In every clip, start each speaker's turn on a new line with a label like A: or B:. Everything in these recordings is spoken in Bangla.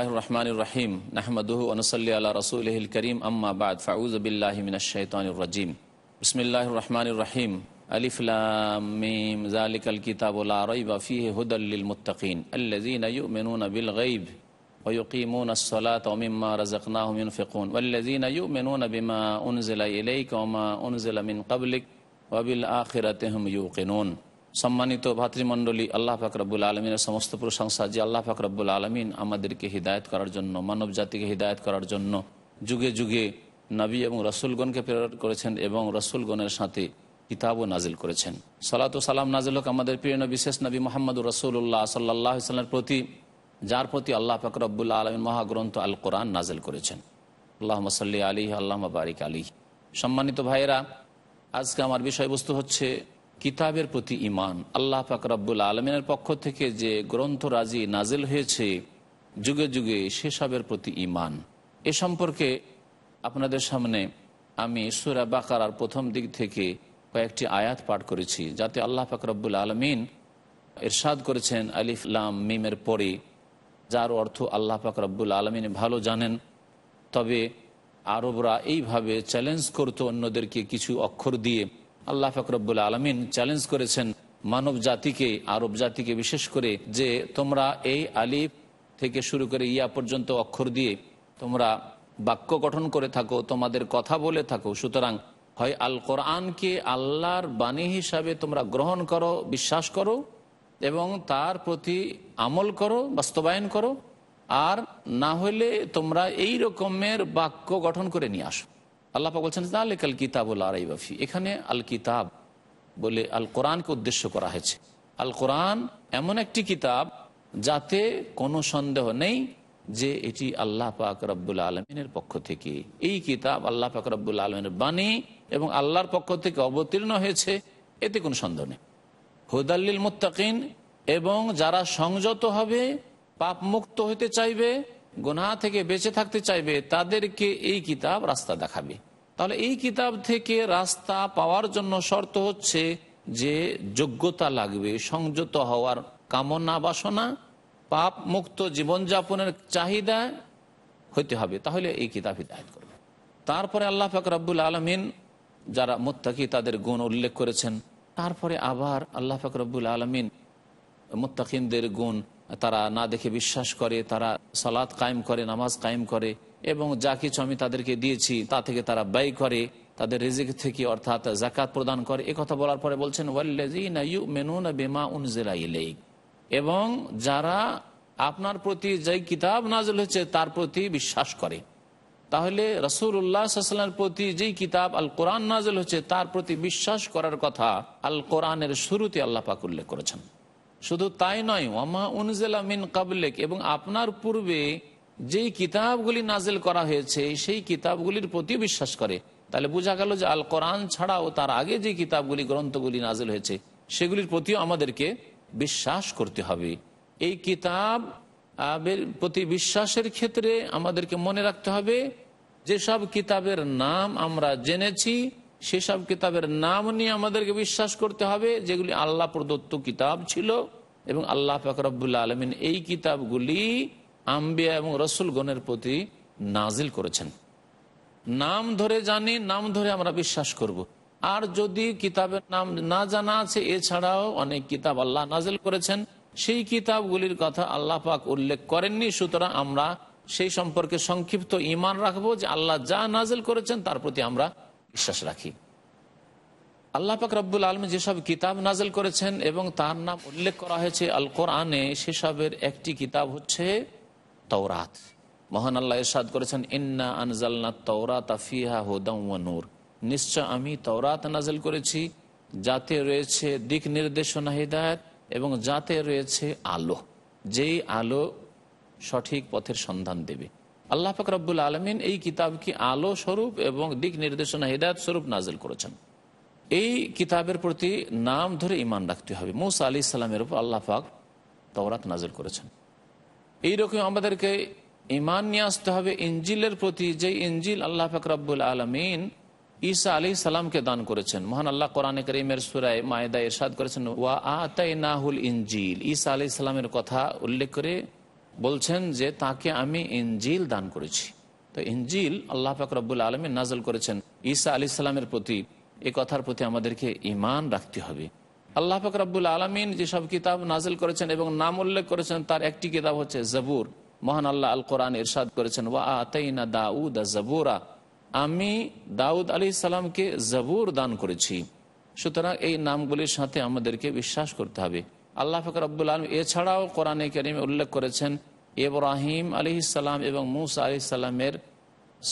A: الله الرحمن الرحيم نحمده ونصلي على رسوله الكريم أما بعد فأعوذ بالله من الشيطان الرجيم بسم الله الرحمن الرحيم ألف لام ميم ذلك الكتاب لا ريب فيه هدى للمتقين الذين يؤمنون بالغيب ويقيمون الصلاة ومما رزقناهم ينفقون والذين يؤمنون بما أنزل إليك وما أنزل من قبلك وبالآخرة هم يوقنون সম্মানিত ভাতৃমণ্ডলী, আল্লাহ ফাকরাবুল আলমিনের সমস্ত প্রশংসা যে আল্লাহ ফাকরাবুল আলমিন আমাদেরকে হৃদায়ত করার জন্য, মানব জাতিকে হৃদায়ত করার জন্য যুগে যুগে নবী এবং রসুলগণকে প্রেরণ করেছেন এবং রসুলগণের সাথে কিতাবও নাজিল করেছেন। সালাত সালাম নাজিল হোক আমাদের প্রিয় বিশেষ নবী মোহাম্মদ রসুল্লাহ সাল্লাহ ইসলামের প্রতি, যার প্রতি আল্লাহ ফাকরাবুল্লা আলমিন মহাগ্রন্থ আল কোরআন নাজিল করেছেন। আল্লাহ মসল্লি আলী আল্লাহ বারিক আলী সম্মানিত ভাইয়েরা, আজকে আমার বিষয়বস্তু হচ্ছে কিতাবের প্রতি ইমান আল্লাহ ফাকরাবুল আলমিনের পক্ষ থেকে যে গ্রন্থ রাজি নাজিল হয়েছে, যুগে যুগে সেসবের প্রতি ইমান এ সম্পর্কে আপনাদের সামনে আমি সুরা বাকার প্রথম দিক থেকে কয়েকটি আয়াত পাঠ করেছি, যাতে আল্লাহ ফাকরাবুল আলমিন এরশাদ করেছেন আলিফলাম মিমের পরে, যার অর্থ আল্লাহ ফাকরাবুল আলমিন ভালো জানেন। তবে আরবরা এইভাবে চ্যালেঞ্জ করতো অন্যদেরকে কিছু অক্ষর দিয়ে। আল্লাহ ফকরবুল আলমিন চ্যালেঞ্জ করেছেন মানব জাতিকে, আরব জাতিকে বিশেষ করে যে তোমরা এই আলিফ থেকে শুরু করে ইয়া পর্যন্ত অক্ষর দিয়ে তোমরা বাক্য গঠন করে থাকো, তোমাদের কথা বলে থাকো। সুতরাং হয় আল কোরআনকে আল্লাহর বাণী হিসাবে তোমরা গ্রহণ করো, বিশ্বাস করো এবং তার প্রতি আমল করো, বাস্তবায়ন করো। আর না হলে তোমরা এই রকমের বাক্য গঠন করে নিয়ে আসো। আল্লাহ বলছেন আলেক আল কিতাবুল আরাইবাফি এখানে আল কিতাব বলে আল কোরআনকে উদ্দেশ্য করা হয়েছে। আল কোরআন এমন একটি কিতাব যাতে কোনো সন্দেহ নেই যে এটি আল্লাহ পাক রব্বুল আলমিনের পক্ষ থেকে। এই কিতাব আল্লাহ পাক রব্বুল আলমিনের বাণী এবং আল্লাহর পক্ষ থেকে অবতীর্ণ হয়েছে, এতে কোনো সন্দেহ নেই। হুদাল্লিল মুত্তাকিন এবং যারা সংযত হবে পাপ মুক্ত হতে চাইবে গোনা থেকে বেঁচে থাকতে চাইবে, তাদেরকে এই কিতাব রাস্তা দেখাবে। তাহলে এই কিতাব থেকে রাস্তা পাওয়ার জন্য শর্ত হচ্ছে যে যোগ্যতা লাগবে, সংযত হওয়ার কামনা বাসনা পাপ মুক্ত জীবনযাপনের চাহিদা হইতে হবে। তাহলে এই কিতাব হিদায়ত করবে। তারপরে আল্লাহ ফাকর আব্বুল আলমিন, যারা মোত্তাকি তাদের গুণ উল্লেখ করেছেন। তারপরে আবার আল্লাহ ফাকরবুল আলমিন মোত্তাকিনদের গুণ তারা না দেখে বিশ্বাস করে, তারা সালাদ কায়েম করে, নামাজ কায়েম করে, এবং যা কিছু আমি তাদেরকে দিয়েছি, তা থেকে তারা ব্যয় করে, তাদের রেজিক থেকে অর্থাৎ জাকাত প্রদান করে। এ কথা বলার পরে বলছেন বেমা এবং যারা আপনার প্রতি যে কিতাব নাজল হয়েছে, তার প্রতি বিশ্বাস করে। তাহলে রসুল্লাহামের প্রতি যেই কিতাব আল কোরআন নাজল হচ্ছে তার প্রতি বিশ্বাস করার কথা আল কোরআনের শুরুতে আল্লাহ পাক উল্লেখ করেছেন। শুধু তাই নয় ওমা উনজেলা মিন কাবলেক, এবং আপনার পূর্বে যেই কিতাবগুলি নাজেল করা হয়েছে, সেই কিতাবগুলির প্রতি বিশ্বাস করে। তাহলে বোঝা গেল যে আল কোরআন ছাড়াও তার আগে যে কিতাবগুলি, গ্রন্থগুলি নাজেল হয়েছে, সেগুলির প্রতিও আমাদেরকে বিশ্বাস করতে হবে। এই কিতাব প্রতি বিশ্বাসের ক্ষেত্রে আমাদেরকে মনে রাখতে হবে, যেসব কিতাবের নাম আমরা জেনেছি সেসব কিতাবের নাম নিয়ে আমাদেরকে বিশ্বাস করতে হবে, যেগুলি আল্লাহ প্রদত্ত কিতাব ছিল। এবং আল্লাহ ফাকরাবুল্লা আলমিন এই কিতাবগুলি আম্বিয়া এবং রসুলগণের প্রতি নাজিল করেছেন। নাম ধরে জানি, নাম ধরে আমরা বিশ্বাস করব। আর যদি কিতাবের নাম না জানা আছে, এছাড়াও অনেক কিতাব আল্লাহ নাজিল করেছেন। সেই কিতাবগুলির কথা আল্লাহ পাক উল্লেখ করেননি, সুতরাং আমরা সেই সম্পর্কে সংক্ষিপ্ত ইমান রাখব যে আল্লাহ যা নাজিল করেছেন, তার প্রতি আমরা বিশ্বাস রাখি। আল্লাহ পাক রব্বুল আলম যেসব কিতাব নাজেল করেছেন এবং তার নাম উল্লেখ করা হয়েছে আল কোরআনে সেসবের একটি কিতাব হচ্ছে তৌরাত মহান আল্লাহ ইরশাদ করেছেন, ইন্না আনজালনা তৌরাত আফিহা হুদাম নূর। নিশ্চয় আমি তৌরাত নাজেল করেছি, যাতে রয়েছে দিক নির্দেশনা হিদায়ত এবং যাতে রয়েছে আলো। যেই আলো সঠিক পথের সন্ধান দেবে। আল্লাহ পাক রব্বুল আলমিন এই কিতাবকে আলো স্বরূপ এবং দিক নির্দেশনা হিদায়ত স্বরূপ নাজেল করেছেন। এই কিতাবের প্রতি নাম ধরে ইমান রাখতে হবে। মৌসা আলি ইসলামের উপর আল্লাহ পাক তওরাত নাজেল করেছেন। এইরকম আমাদেরকে ইমান নিয়ে আসতে হবে। ইঞ্জিলের প্রতি যে ইঞ্জিল আল্লাহ পাক রব্বুল আলমিন ঈসা আলী সালামকে দান করেছেন। মহান আল্লাহ কোরআনে করিমের সুরায় মায়েদা ইরশাদ করেছেন, ওয়া আতাই নাহুল ইঞ্জিল ঈসা আলী সালামের কথা উল্লেখ করে বলছেন যে তাকে আমি ইঞ্জিল দান করেছি। তো ইঞ্জিল আল্লাহ পাক রব্বুল আলমিন নাজল করেছেন। ঈসা আলী সালামের প্রতি এ কথার প্রতি আমাদেরকে ইমান রাখতে হবে। আল্লাহ পাক রব্বুল আলমিন যেসব কিতাব নাজল করেছেন এবং নাম উল্লেখ করেছেন, তার একটি কিতাব হচ্ছে জবুর। মহান আল্লাহ আল কোরআন ইরশাদ করেছেন, ওয়া আতাইনা দাউদ জবুরা। আমি দাউদ আলী সালামকে জবুর দান করেছি। সুতরাং এই নামগুলির সাথে আমাদেরকে বিশ্বাস করতে হবে। আল্লাহ ফকর আব্বুল আলম এছাড়াও কোরআনে করিমে উল্লেখ করেছেন, ইব্রাহিম আলি সালাম এবং মুসা আলি সাল্লামের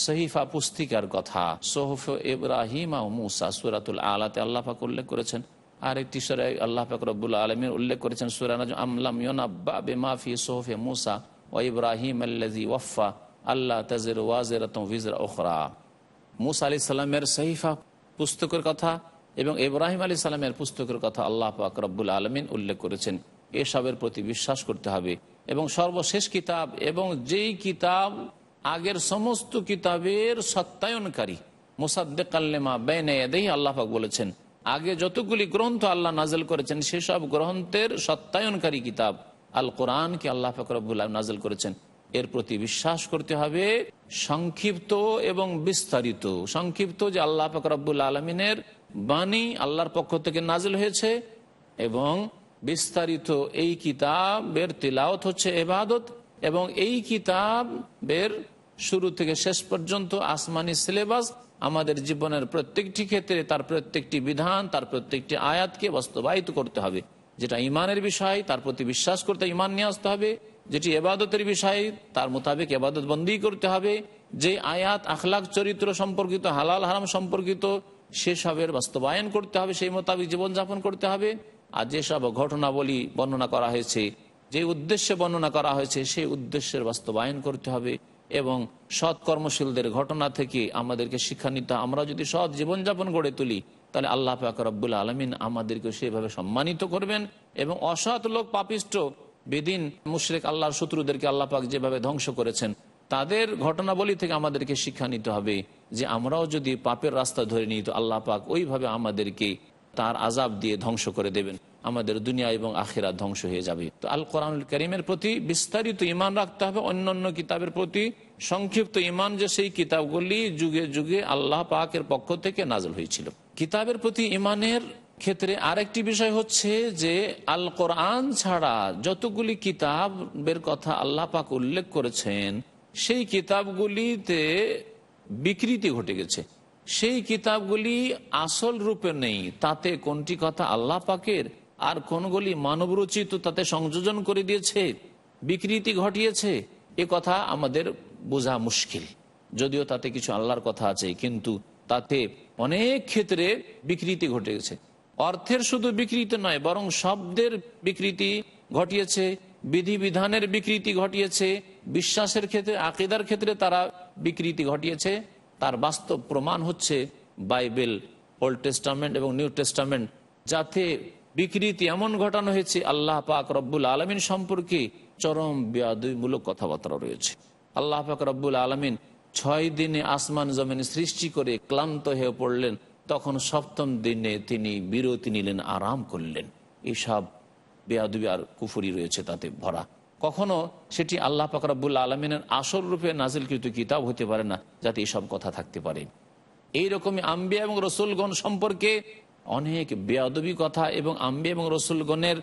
A: সহিফা পুস্তিকার কথা। সোহফ ইব্রাহিম ও মুসা সুরাতুল আলাতে আল্লাহ পাক উল্লেখ করেছেন। আর একটি সরে আল্লাহ পাক রব্বুল আলমের উল্লেখ করেছেন সুরানাজ আমলাম ইয়নাব্বা বেমাফি সোহফে মুসা ও ইব্রাহিম আল্লাজি ওয়ফা আল্লাহ তাজের ওয়াজের ভিজরা ওখরা মুসা আলি সাল্লামের সহিফা পুস্তকের কথা এবং ইব্রাহিম আলী সাল্লামের পুস্তকের কথা আল্লাহ পাক রব্বুল আলমিন উল্লেখ করেছেন। এসবের প্রতি বিশ্বাস করতে হবে এবং সর্বশেষ কিতাব এবং যেই কিতাব আগের সমস্ত কিতাবের সত্যায়নকারী, মুসাদ্দেক আল্লেমা আল্লাহ পাক বলেছেন, আগে যতগুলি গ্রন্থ আল্লাহ নাজেল করেছেন সেসব গ্রন্থের সত্যায়নকারী কিতাব আল কোরআনকে আল্লাহ ফাকরবুল্লাহ নাজেল করেছেন। এর প্রতি বিশ্বাস করতে হবে সংক্ষিপ্ত এবং বিস্তারিত। সংক্ষিপ্ত যে আল্লাহ ফাকরাবুল আলমিনের বাণী আল্লাহর পক্ষ থেকে নাজিল হয়েছে এবং বিস্তারিত এই কিতাবের তিলাওত হচ্ছে এবাদত এবং এই কিতাবের শুরু থেকে শেষ পর্যন্ত আসমানি সিলেবাস আমাদের জীবনের প্রত্যেকটি ক্ষেত্রে, তার প্রত্যেকটি বিধান, তার প্রত্যেকটি আয়াতকে বাস্তবায়িত করতে হবে। যেটা ইমানের বিষয়, তার প্রতি বিশ্বাস করতে ইমান নিয়ে আসতে হবে। যেটি এবাদতের বিষয়, তার মোতাবেক এবাদত বন্দী করতে হবে। যে আয়াত আখলাক চরিত্র সম্পর্কিত, হালাল, হারাম সম্পর্কিত সেসবের বাস্তবায়ন করতে হবে, সেই মোতাবেক জীবনযাপন করতে হবে। আর যেসব ঘটনাবলী বর্ণনা করা হয়েছে, যে উদ্দেশ্যে বর্ণনা করা হয়েছে, সেই উদ্দেশ্যের বাস্তবায়ন করতে হবে এবং সৎ কর্মশীলদের ঘটনা থেকে আমাদেরকে শিক্ষা নিতে আমরা যদি সৎ জীবনযাপন গড়ে তুলি, তাহলে আল্লাহ পাক রব্বুল আলমিন আমাদেরকে সেভাবে সম্মানিত করবেন এবং অসৎ লোক পাপিষ্ট বেদিন মুশরেক আল্লাহর শত্রুদেরকে আল্লাহ পাক যেভাবে ধ্বংস করেছেন তাদের ঘটনাবলী থেকে আমাদেরকে শিক্ষা নিতে হবে যে আমরাও যদি পাপের রাস্তা ধরে নিই, তো আল্লাহ পাক ওইভাবে আমাদেরকে তার আজাব দিয়ে ধ্বংস করে দেবেন। আমাদের দুনিয়া এবং আখেরা ধ্বংস হয়ে যাবে। তো আল কোরআনুল করিমের প্রতি বিস্তারিত ইমান রাখতে হবে, অন্যান্য কিতাবের প্রতি সংক্ষিপ্ত ইমান যে সেই কিতাবগুলি যুগে যুগে আল্লাহ পাকের পক্ষ থেকে নাজল হয়েছিল। কিতাবের প্রতি ইমানের ক্ষেত্রে আরেকটি বিষয় হচ্ছে যে আল কোরআন ছাড়া যতগুলি কিতাবের কথা আল্লাহ পাক উল্লেখ করেছেন সেই কিতাবগুলিতে বিকৃতি ঘটে গেছে। সেই কিতাবগুলি আসল রূপে নেই, তাতে কোনটি কথা আল্লাহ পাকের আর কোনগুলি মানবরচিত তাতে সংযোজন করে দিয়েছে, বিকৃতি ঘটিয়েছে, এ কথা আমাদের বোঝা মুশকিল। যদিও তাতে কিছু আল্লাহর কথা আছে, কিন্তু তাতে অনেক ক্ষেত্রে বিকৃতি ঘটে গেছে। অর্থের শুধু বিকৃতি নয়, বরং শব্দের বিকৃতি ঘটিয়েছে বিধিবিধানের বিকৃতি ঘটিয়েছে, বিশ্বাসের ক্ষেত্রে, আকিদার ক্ষেত্রে তারা বিকৃতি ঘটিয়েছে। তার বাস্তব প্রমাণ হচ্ছে বাইবেল, ওল্ড টেস্টামেন্ট এবং নিউ টেস্টামেন্ট। যাতে বিকৃতি এমন ঘটানো হয়েছে, আল্লাহ পাক রব্বুল আলমিন সম্পর্কে চরম বেয়াদমূলক কথাবার্তা রয়েছে। আল্লাহ পাক রব্বুল আলমিন ছয় দিনে আসমান জমিন সৃষ্টি করে ক্লান্ত হয়ে পড়লেন। তখন সপ্তম দিনে তিনি বিরতি নিলেন, আরাম করলেন। এইসব বেয়াদুবি আর কুফুরি রয়েছে তাতে ভরা। কখনো সেটি আল্লাহ পাকরাবুল আলমিনের আসল রূপে নাজিলকৃত কিতাব হতে পারে না, যাতে এসব কথা থাকতে পারে। এইরকমই আম্বিয়া এবং রসুলগণ সম্পর্কে অনেক বেয়াদবি কথা এবং আম্বিয়া এবং রসুলগণের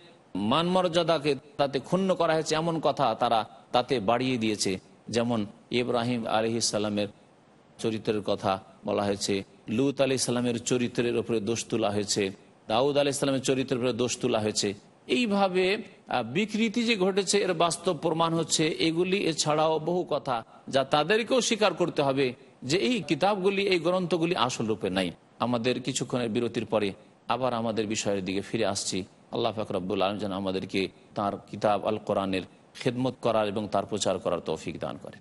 A: মান মর্যাদাকে তাতে ক্ষুণ্ণ করা হয়েছে এমন কথা তারা তাতে বাড়িয়ে দিয়েছে। যেমন ইব্রাহিম আলহিসাল্লামের চরিত্রের কথা বলা হয়েছে, লুত আলি ইসলামের চরিত্রের উপরে দোষ তোলা হয়েছে, দাউদ আলি ইসলামের চরিত্রের উপরে দোষ তোলা হয়েছে এইভাবে বিকৃতি যে ঘটেছে, এর বাস্তব প্রমাণ হচ্ছে, এগুলি এছাড়াও বহু কথা যা তাদেরকেও স্বীকার করতে হবে যে এই কিতাবগুলি, এই গ্রন্থগুলি আসল রূপে নাই। আমাদের কিছুক্ষণের বিরতির পরে আবার আমাদের বিষয়ের দিকে ফিরে আসছি। আল্লাহ ফাকরাবুল আলম যেন আমাদেরকে তার কিতাব আল কোরআনের খেদমত করার এবং তার প্রচার করার তৌফিক দান করেন।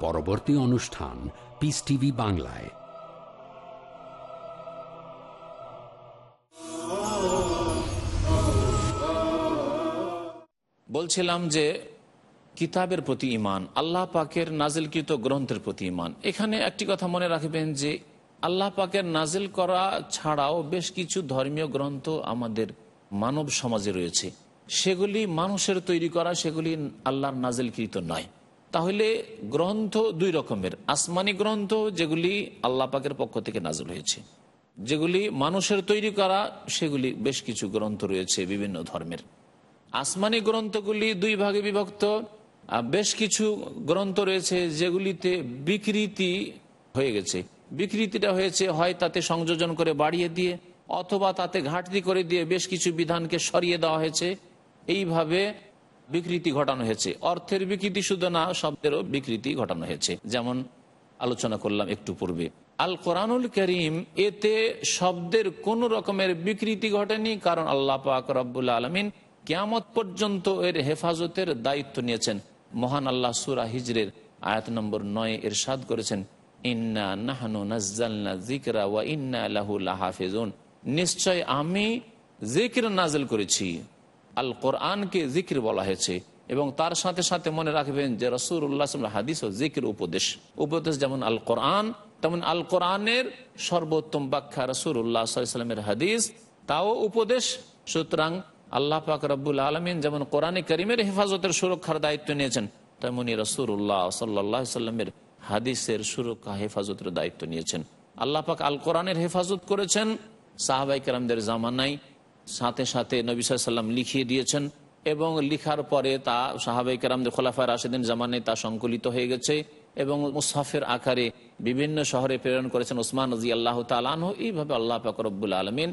B: পরবর্তী অনুষ্ঠান পিস টিভি বাংলায়।
A: বলছিলাম যে কিতাবের প্রতি ইমান আল্লাহ পাকের নাজিলকৃত গ্রন্থের প্রতি ইমান এখানে একটি কথা মনে রাখবেন যে আল্লাহ পাকের নাজিল করা ছাড়াও বেশ কিছু ধর্মীয় গ্রন্থ আমাদের মানব সমাজে রয়েছে। সেগুলি মানুষের তৈরি করা, সেগুলি আল্লাহর নাজিলকৃত নয়। তাহলে গ্রন্থ দুই রকমের। আসমানি গ্রন্থ, যেগুলি আল্লাহ পাকের পক্ষ থেকে নাজল হয়েছে। যেগুলি মানুষের তৈরি করা, সেগুলি বেশ কিছু গ্রন্থ রয়েছে বিভিন্ন ধর্মের। আসমানি গ্রন্থগুলি দুই ভাগে বিভক্ত। বেশ কিছু গ্রন্থ রয়েছে যেগুলিতে বিকৃতি হয়ে গেছে। বিকৃতিটা হয়েছে, হয় তাতে সংযোজন করে বাড়িয়ে দিয়ে, অথবা তাতে ঘাটতি করে দিয়ে বেশ কিছু বিধানকে সরিয়ে দেওয়া হয়েছে। এইভাবে বিকৃতি ঘটানো হয়েছে। অর্থের বিকৃতি শুধু না, শব্দেরও বিকৃতি ঘটানো হয়েছে। যেমন আলোচনা করলাম একটু পূর্বে। আল কোরআনুল করিম এতে শব্দের কোন রকমের বিকৃতি ঘটেনি, কারণ আল্লাহ পাক রব্বুল আলমিন কেয়ামত পর্যন্ত এর হেফাজতের দায়িত্ব নিয়েছেন। মহান আল্লাহ সুরা হিজরের আয়াত নম্বর নয় এর সাদ করেছেন, ইন্না নাজ্জালনা জিকরা লাহাফিজুন। নিশ্চয় আমি জিকির নাজেল করেছি। আল কোরআনকে জিকির বলা হয়েছে এবং তার সাথে সাথে মনে রাখবেন যে রসুর উল্লাহ হাদিস ও জিকির উপদেশ। উপদেশ যেমন আল কোরআন তেমন আল কোরআনের সর্বোত্তম ব্যাখ্যা রসুর উল্লাহ সাল্লামের হাদিস, তাও উপদেশ। সুতরাং আল্লাহ পাক রব্বুল আলমিন যেমন কোরআনে করিমের হেফাজতের সুরক্ষার দায়িত্ব নিয়েছেন, তেমনি রসুর উল্লাহ সাল্লাহ সাল্লামের হাদিসের সুরক্ষা, হেফাজতের দায়িত্ব নিয়েছেন। আল্লাহ পাক আল কোরআনের হেফাজত করেছেন সাহাবাই কেরামদের জামানাই সাথে সাথে নবী সাল্লাম লিখিয়ে দিয়েছেন এবং লিখার পরে তা সাহাবাই কেরামদের খোলাফায় রাশেদিন জামানে তা সংকলিত হয়ে গেছে এবং মুসাফের আকারে বিভিন্ন শহরে প্রেরণ করেছেন ওসমান রাজি আল্লাহ তালাহ এইভাবে আল্লাহ পাক রব্বুল আলমিন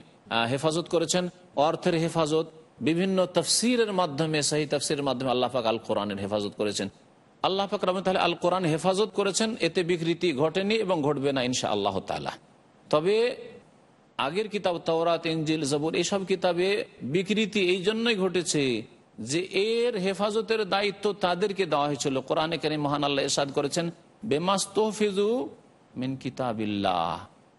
A: হেফাজত করেছেন। অর্থের হেফাজত, বিভিন্ন তফসিরের মাধ্যমে, সাহি তফসিরের মাধ্যমে আল্লাহ পাক আল কোরআনের হেফাজত করেছেন। আল্লাহ পাক রহমত আল কোরআন হেফাজত করেছেন। এতে বিকৃতি ঘটেনি এবং ঘটবে না ইনশা আল্লাহ তালা তবে আগের কিতাব, তওরাত ইঞ্জিল জবুর এইসব কিতাবে বিকৃতি এই জন্যই ঘটেছে যে এর হেফাজতের দায়িত্ব তাদেরকে দেওয়া হয়েছিল। কোরআনে কেন মহান আল্লাহ এরশাদ করেছেন বেমাস তোহফিজু মিন কিতাবিল্লাহ।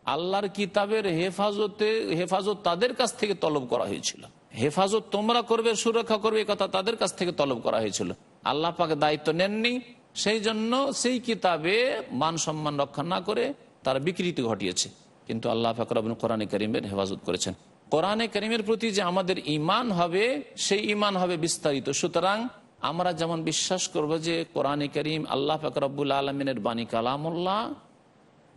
A: আল্লাহর কিতাবের হেফাজতে, হেফাজত তাদের কাছ থেকে তলব করা হয়েছিল। হেফাজত তোমরা করবে, সুরক্ষা করবে কথা তাদের কাছ থেকে তলব করা হয়েছিল। আল্লাহ পাকে দায়িত্ব নেননি, সেই জন্য সেই কিতাবে মান সম্মান রক্ষা না করে তারা বিকৃতি ঘটিয়েছে। কিন্তু আল্লাহ ফাকর কোরআনে করিমের হেফাজত করেছেন। কোরআনে করিমের প্রতি যে আমাদের ইমান হবে, সেই ইমান হবে বিস্তারিত। সুতরাং আমরা যেমন বিশ্বাস করব যে কোরআনে করিম আল্লাহ ফাকরাবুল আলমিনের বাণী কালামুল্লাহ,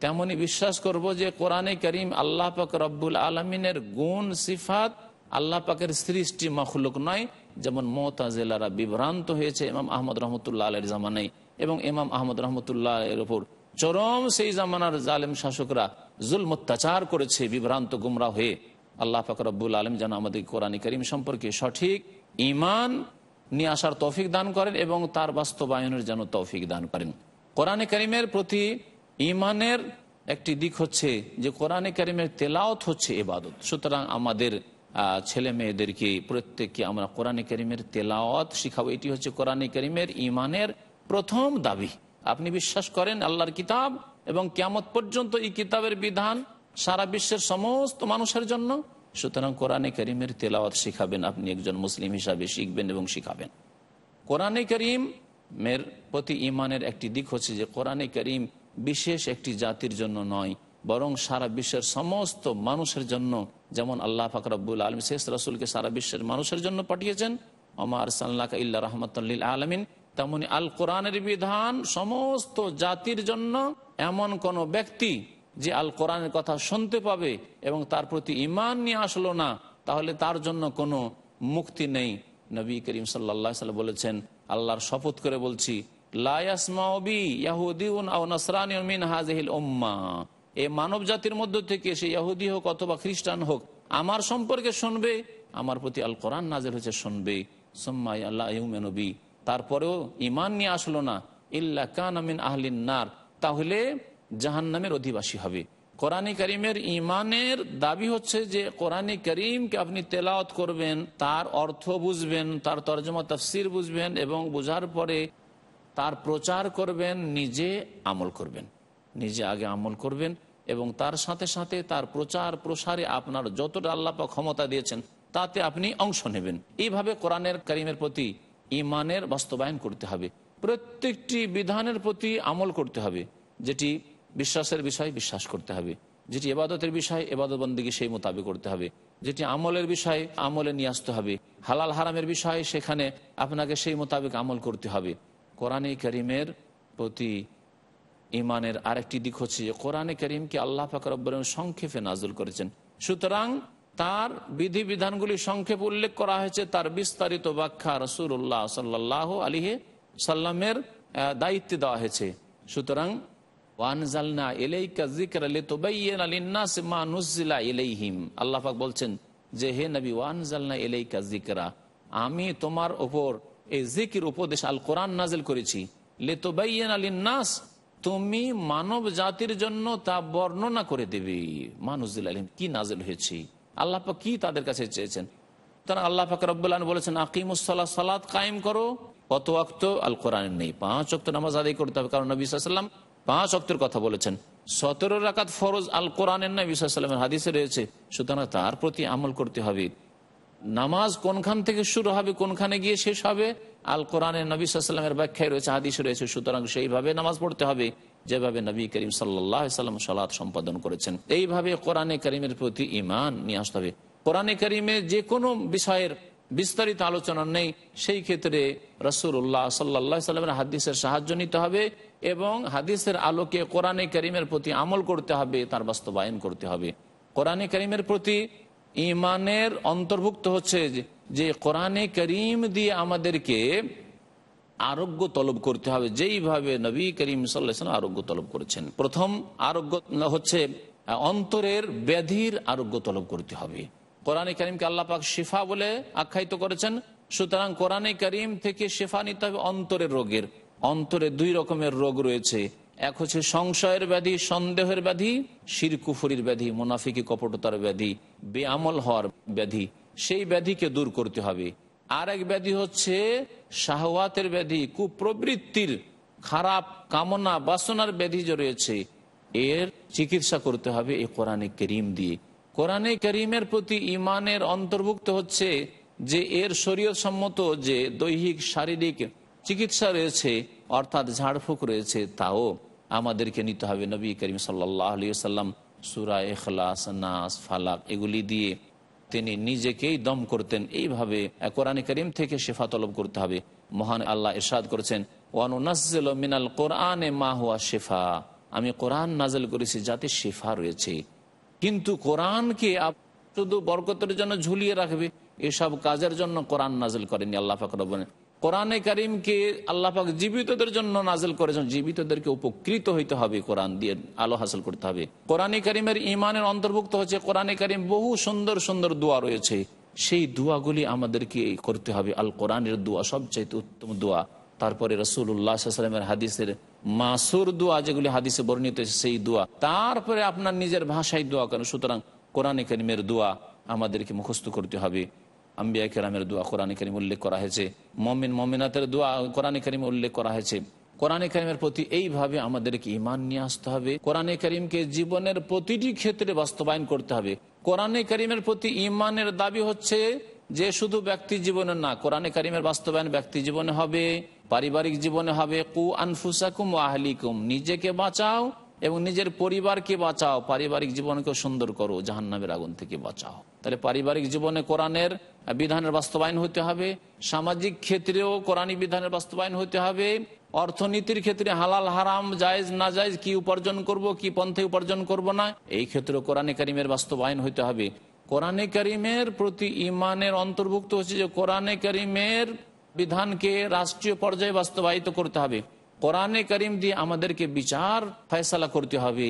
A: তেমনি বিশ্বাস করব যে কোরআনে করিম আল্লাহ পাক রব্বুল আলমিনের গুণ, সিফাত আল্লাহ পাকের সৃষ্টি মখলুক নয়। যেমন মোতাজেলারা বিভ্রান্ত হয়েছে ইমাম আহমদ রহমতুল্লাহ আলের জামানায় এবং ইমাম আহমদ রহমতুল্লাহ এর ওপর চরম সেই জামানার জালেম শাসকরা জুল অত্যাচার করেছে, বিভ্রান্ত গুমরা হয়ে আল্লাহ পাক রব্বুল আলম যেন আমাদের কোরআন করিম সম্পর্কে সঠিক ইমান নিয়ে আসার তৌফিক দান করেন এবং তার বাস্তবায়নের যেন তৌফিক দান করেন। কোরআনে করিমের প্রতি ইমানের একটি দিক হচ্ছে যে কোরআনে করিমের তেলাওত হচ্ছে এবাদত সুতরাং আমাদের ছেলে মেয়েদেরকে, প্রত্যেককে আমরা কোরআনে করিমের তেলাওয়াত শিখাবো। এটি হচ্ছে কোরআনে করিমের ইমানের প্রথম দাবি। আপনি বিশ্বাস করেন আল্লাহর কিতাব? এবং কেমত পর্যন্ত এই কিতাবের বিধান সারা বিশ্বের সমস্ত মানুষের জন্য। সুতরাং কোরআনে করিমের তেলাওয়াত শিখাবেন আপনি, একজন মুসলিম হিসাবে শিখবেন এবং শিখাবেন। কোরআনে করিম মের প্রতি ইমানের একটি দিক হচ্ছে যে কোরআনে করিম বিশেষ একটি জাতির জন্য নয়, বরং সারা বিশ্বের সমস্ত মানুষের জন্য। যেমন আল্লাহ ফাকরাবুল আলম শেষ রাসুলকে সারা বিশ্বের মানুষের জন্য পাঠিয়েছেন অমার সাল্লাহ ইল্লা রহমতুল্লিল আলমিন তেমনি আল কোরআনের বিধান সমস্ত জাতির জন্য এমন কোন ব্যক্তি যে আল কোরআনের কথা শুনতে পাবে এবং তার প্রতি ইমান নিয়ে আসলো না, তাহলে তার জন্য কোনো মুক্তি নেই। নবী করিম সাল্লা সাল্লাম বলেছেন, আল্লাহর শপথ করে বলছি এ মানব জাতির মধ্য থেকে সে ইহুদি হোক অথবা খ্রিস্টান হোক, আমার সম্পর্কে শুনবে, আমার প্রতি আল কোরআন নাজের হচ্ছে শুনবে সোম্মাই আল্লাহ নবী তারপরেও ইমান নিয়ে আসলো না। ইল্লা কান আমিন আহলিন নার। তাহলে জাহান্নামের অধিবাসী হবে। কোরআনী করিমের ইমানের দাবি হচ্ছে যে, কোরআনী করিমকে আপনি তেলাওত করবেন, তার অর্থ বুঝবেন, তার তর্জমা তফসির বুঝবেন এবং বোঝার পরে তার প্রচার করবেন, নিজে আমল করবেন। নিজে আগে আমল করবেন এবং তার সাথে সাথে তার প্রচার প্রসারে আপনার যতটা আল্লাপা ক্ষমতা দিয়েছেন, তাতে আপনি অংশ নেবেন। এইভাবে কোরআনের করিমের প্রতি ইমানের বাস্তবায়ন করতে হবে। প্রত্যেকটি বিধানের প্রতি আমল করতে হবে, যেটি বিশ্বাসের বিষয় বিশ্বাস করতে হবে, যেটি এবাদতের বিষয় এবাদত বন্দীকে সেই মোতাবেক করতে হবে, যেটি আমলের বিষয় আমলে নিয়ে আসতে হবে। হালাল হারামের বিষয় সেখানে আপনাকে সেই মোতাবেক আমল করতে হবে। কোরআনে করিমের প্রতি ইমানের আরেকটি দিক হচ্ছে যে কোরআনে করিমকে আল্লাহ ফাকর সংক্ষেপে নাজুল করেছেন। সুতরাং তার বিধিবিধানগুলি সংক্ষেপ উল্লেখ করা হয়েছে, তার বিস্তারিত ব্যাখ্যা রসুল্লাহ সাল্লাহ আলিহে সাল্লামের দায়িত্বে দেওয়া হয়েছে। সুতরাং ওয়ানজালনা এলাইকা জিকর লিতুবাইয়িনা লিন-নাস মা নুজিলা ইলাইহিম। আল্লাহ বলছেন যে, হে এলাইকা জিকরা আমি তোমার এই জিকির উপদেশ আল করেছি। লিতুবাইয়িনা লিন-নাস, তুমি মানব জাতির জন্য তা বর্ণনা করে দেবে। মানুজিল আলিম কি নাজিল হয়েছে? আল্লাহ পাক কি তাদের কাছে চেয়েছেন? তারা আল্লাহ পাক রব্বুল্লাহ বলেছেন আকিমুসাল্লাহ সালাদ কায়েম করো। কত অক্ত আল কোরআন নেই। পাঁচ অক্ত নামাজ আদায় করতে হবে। কারণ নবী সাল্লাম পাঁচ অক্তের কথা বলেছেন। সতেরো রাকাত ফরজ আল কোরআনের নবী সাল্লামের হাদিসে রয়েছে। সুতরাং তার প্রতি আমল করতে হবে। নামাজ কোনখান থেকে শুরু হবে, কোনখানে গিয়ে শেষ হবে? আল কোরআনের নবী সাল্লামের ব্যাখ্যায় রয়েছে, হাদিস রয়েছে, সুতরাং সেইভাবে নামাজ পড়তে হবে, যেভাবে নবী করিম সাল্লাহ সাল্লাম সালাদ সম্পাদন করেছেন। এইভাবে কোরআনে করিমের প্রতি ইমান নিয়ে আসতে হবে। কোরআনে করিমে যে কোনো বিষয়ের বিস্তারিত আলোচনা নেই, সেই ক্ষেত্রে রসুল্লাহ সাল্লা সাল্লামের হাদিসের সাহায্য নিতে হবে এবং হাদিসের আলোকে কোরআনে করিমের প্রতি আমল করতে হবে, তার বাস্তবায়ন করতে হবে। কোরআনে করিমের প্রতি ইমানের অন্তর্ভুক্ত হচ্ছে যে কোরআনে করিম দিয়ে আমাদেরকে আরোগ্য তলব করতে হবে। যেইভাবে নবী করিম সাল্লাম আরোগ্য তলব করেছেন। প্রথম আরোগ্য হচ্ছে, অন্তরের ব্যাধির আরোগ্য তলব করতে হবে। কোরআনে করিমকে আল্লাপাক শিফা বলে আখ্যায়িত করেছেন। সুতরাং কোরআনে করিম থেকে শেফা নিতে হবে অন্তরের রোগের। অন্তরে দুই রকমের রোগ রয়েছে। এক হচ্ছে সংশয়ের ব্যাধি, সন্দেহের ব্যাধি, শিরকুফুরির ব্যাধি, মুনাফিকি কপটতার ব্যাধি, বেআমল হওয়ার ব্যাধি, সেই ব্যাধিকে দূর করতে হবে। আর এক ব্যাধি হচ্ছে শাহওয়াতের ব্যাধি, কুপ্রবৃত্তির খারাপ কামনা, বাসনার ব্যাধি যে রয়েছে, এর চিকিৎসা করতে হবে এই কোরআনে করিম দিয়ে। কোরআনে করিমের প্রতি ইমানের অন্তর্ভুক্ত হচ্ছে যে এর শরীয় সম্মত যে দৈহিক, শারীরিক চিকিৎসা রয়েছে, অর্থাৎ ঝাড়ফুঁক রয়েছে, তাও আমাদেরকে নিতে হবে নবী করিম সাল্লাহ আলী সাল্লাম সুরা এখলাস নাস, ফালাক, এগুলি দিয়ে তিনি নিজেকেই দম করতেন। এইভাবে কোরআন করিম থেকে শেফা তলব করতে হবে। মহান আল্লাহ ইরশাদ করেছেন, ওয়ানুনাজ্জিল মিনাল কোরআনে মা হুয়া শেফা। আমি কোরআন নাজেল করেছি, যাতে শেফা রয়েছে। কিন্তু কোরআনকে শুধু বরকতের জন্য ঝুলিয়ে রাখবে, এসব কাজের জন্য কোরআন নাজেল করেনি আল্লাহ ফাকর কোরআনে করিমকে আল্লাপাক জীবিতদের জন্য নাজেল করেছেন। জীবিতদেরকে উপকৃত হইতে হবে কোরআন দিয়ে আলো হাসিল করতে হবে। কোরআনে করিমের ইমানের অন্তর্ভুক্ত হচ্ছে, কোরআনে করিম বহু সুন্দর সুন্দর দোয়া রয়েছে। সেই দোয়াগুলি আমাদেরকে করতে হবে। আল কোরআনের দোয়া, সবচাইতে উত্তম দোয়া। তারপরে রসুল্লাহামের হাদিসের মাসুর দোয়া যেগুলি হাদিসে বর্ণিত হয়েছে, সেই দোয়া। তারপরে আপনার নিজের ভাষায় দোয়া করেন। সুতরাং কোরআনে করিমের দোয়া আমাদেরকে মুখস্থ করতে হবে। আম্বিয়া কেরামের দোয়া কোরআন করিম উল্লেখ করা হয়েছে। মমিন, মমিনাতের দোয়া কোরআন করিম উল্লেখ করা হয়েছে। কোরআনে করিমের প্রতি এইভাবে আমাদেরকে ইমান নিয়ে আসতে হবে। কোরআনে করিমকে জীবনের প্রতিটি ক্ষেত্রে বাস্তবায়ন করতে হবে। কোরআনে করিমের প্রতি ইমানের দাবি হচ্ছে যে শুধু ব্যক্তি জীবনে না, কোরআনে করিমের বাস্তবায়ন ব্যক্তি জীবনে হবে, পারিবারিক জীবনে হবে। কু আনফুসাকুম আহলিকুম, নিজেকে বাঁচাও এবং নিজের পরিবারকে বাঁচাও। পারিবারিক জীবনকে সুন্দর করো, জাহান্নামের আগুন থেকে বাঁচাও। তাহলে পারিবারিক জীবনে কোরআনের বিধানের বাস্তবায়ন হতে হবে, সামাজিক ক্ষেত্রেও কোরআনী বিধানের বাস্তবায়ন হতে হবে, অর্থনীতির ক্ষেত্রে হালাল, হারাম, জায়েজ না জায়েজ কি উপার্জন করব, কি পন্থে উপার্জন করব না, এই ক্ষেত্রে কোরআনে কারিমের বাস্তবায়ন হতে হবে। কোরআনে করিমের প্রতি ইমানের অন্তর্ভুক্ত হচ্ছে যে কোরআনে করিমের বিধানকে রাষ্ট্রীয় পর্যায়ে বাস্তবায়িত করতে হবে। কোরআনে করিম দিয়ে আমাদেরকে বিচার, ফয়সালা করতে হবে।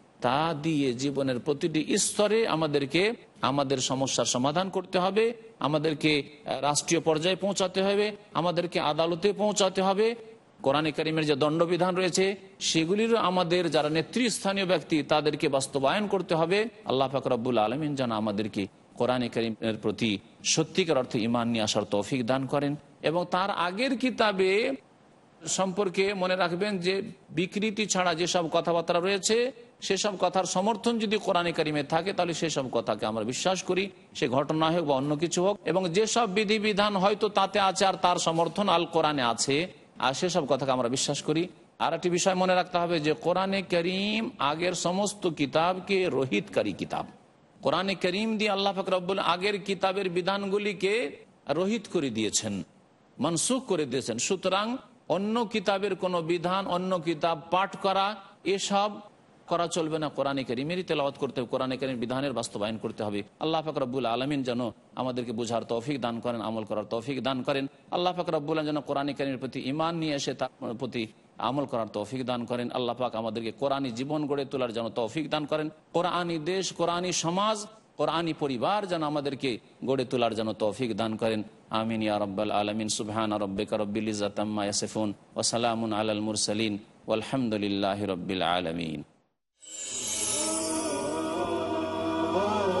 A: তা দিয়ে জীবনের প্রতিটি স্তরে আমাদেরকে আমাদের সমস্যার সমাধান করতে হবে, আমাদেরকে রাষ্ট্রীয় পর্যায়ে পৌঁছাতে হবে, আমাদেরকে আদালতে পৌঁছাতে হবে। কোরআনে করিমের যে দণ্ডবিধান রয়েছে, সেগুলিরও আমাদের যারা নেতৃস্থানীয় ব্যক্তি, তাদেরকে বাস্তবায়ন করতে হবে। আল্লাহ ফাকরাবুল আলমিন যেন আমাদেরকে কোরআনে করিমের প্রতি সত্যিকার অর্থে ইমান নিয়ে আসার তৌফিক দান করেন এবং তার আগের কিতাবে সম্পর্কে মনে রাখবেন যে বিকৃতি ছাড়া যেসব কথাবার্তা রয়েছে সেসব কথার সমর্থন যদি কোরআনে কারিমে থাকে, তাহলে সেসব কথাকে আমরা বিশ্বাস করি। সে ঘটনা হোক বা অন্য কিছু হোক, এবং যেসব বিধিবিধান হয়তো তাতে আছে আর তার সমর্থন আল কোরআনে আছে, আর সেসব কথাকে আমরা বিশ্বাস করি। আর একটি বিষয় মনে রাখতে হবে যে, কোরআনে করিম আগের সমস্ত কিতাবকে রোহিতকারী কিতাব। কোরআনে করিম দিয়ে আল্লাহ ফকরবুল আগের কিতাবের বিধানগুলিকে রোহিত করে দিয়েছেন, মনসুখ করে দিয়েছেন। সুতরাং অন্য কিতাবের কোনো বিধান, অন্য কিতাব পাঠ করা, এসব করা চলবে না কোরআনে কারিমেরই তেলাওয়াত করতে হবে, কোরআনে কারিম বিধানের বাস্তবায়ন করতে হবে। আল্লাহ ফাকরাবুল আলমিন যেন আমাদেরকে বোঝার তৌফিক দান করেন, আমল করার তৌফিক দান করেন। আল্লাহ ফাকরাবুল যেন কোরআনে কারিমের প্রতি ইমান নিয়ে এসে তার প্রতি আমল করার তৌফিক দান করেন। আল্লাহ পাক আমাদেরকে কোরআনী জীবন গড়ে তোলার যেন তৌফিক দান করেন। কোরআনী দেশ, কোরআনী সমাজ, কোরআনী পরিবার যেন আমাদেরকে গড়ে তোলার যেন তৌফিক দান করেন। আমিন ইয়া রব্বাল আলমিন। সুবহান রব্বিকা রব্বিল ইজাতাম্মা ইয়াসিফুন। ওসালামুন আলাল মুরসালিন। ওয়ালহামদুলিল্লাহ রব্বিল আলমিন। Oh, oh, oh.